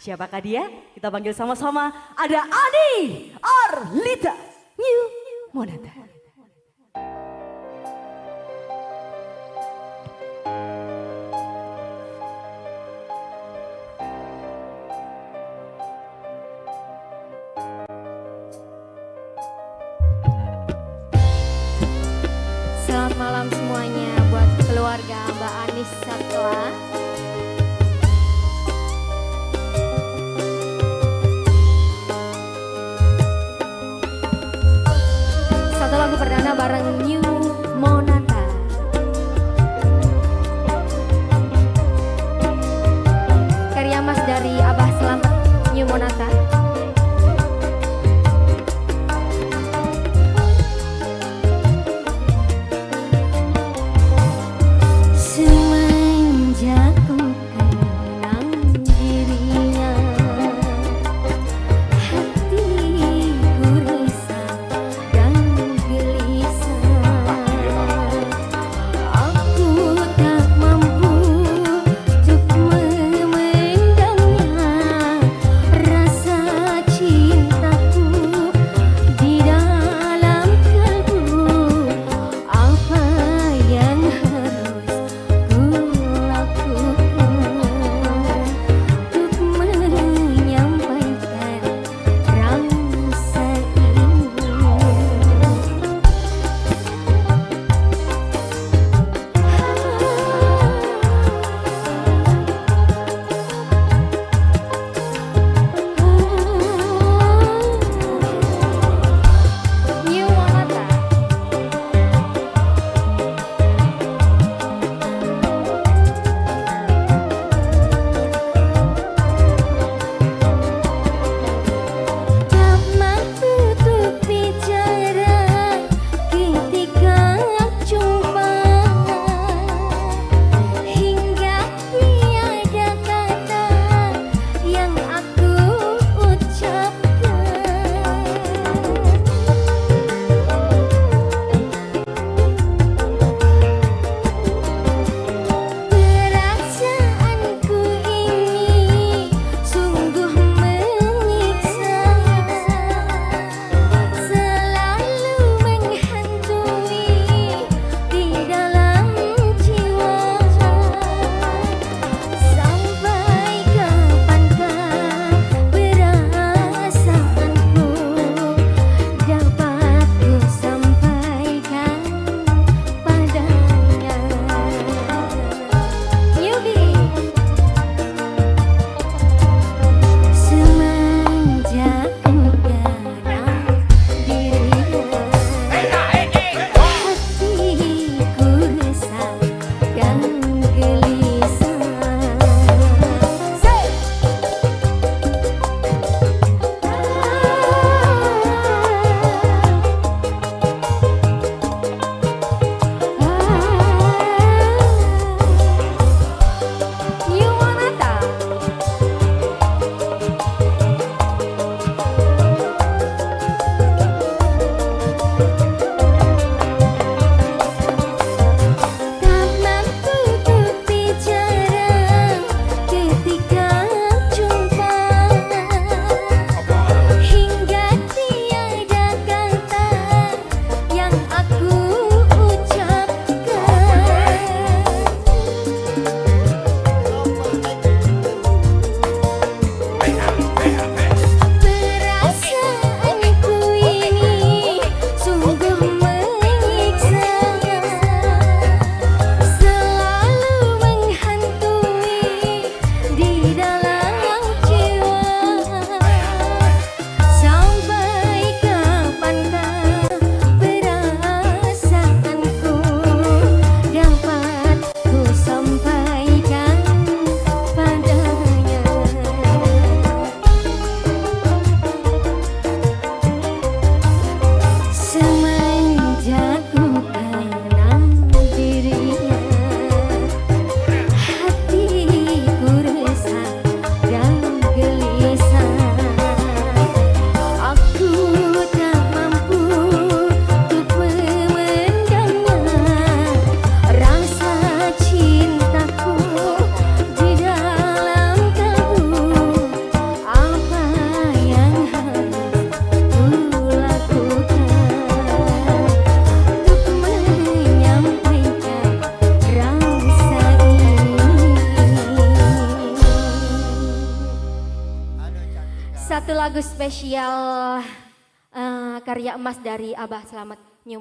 Siapakah dia? Kita panggil sama-sama. Ada Ani Arlita New Monata. Selamat malam semuanya buat keluarga Mbak Anis Satwa. Perdana bareng New Monata. Satu lagu spesial eh, karya emas dari Abah Selamat New.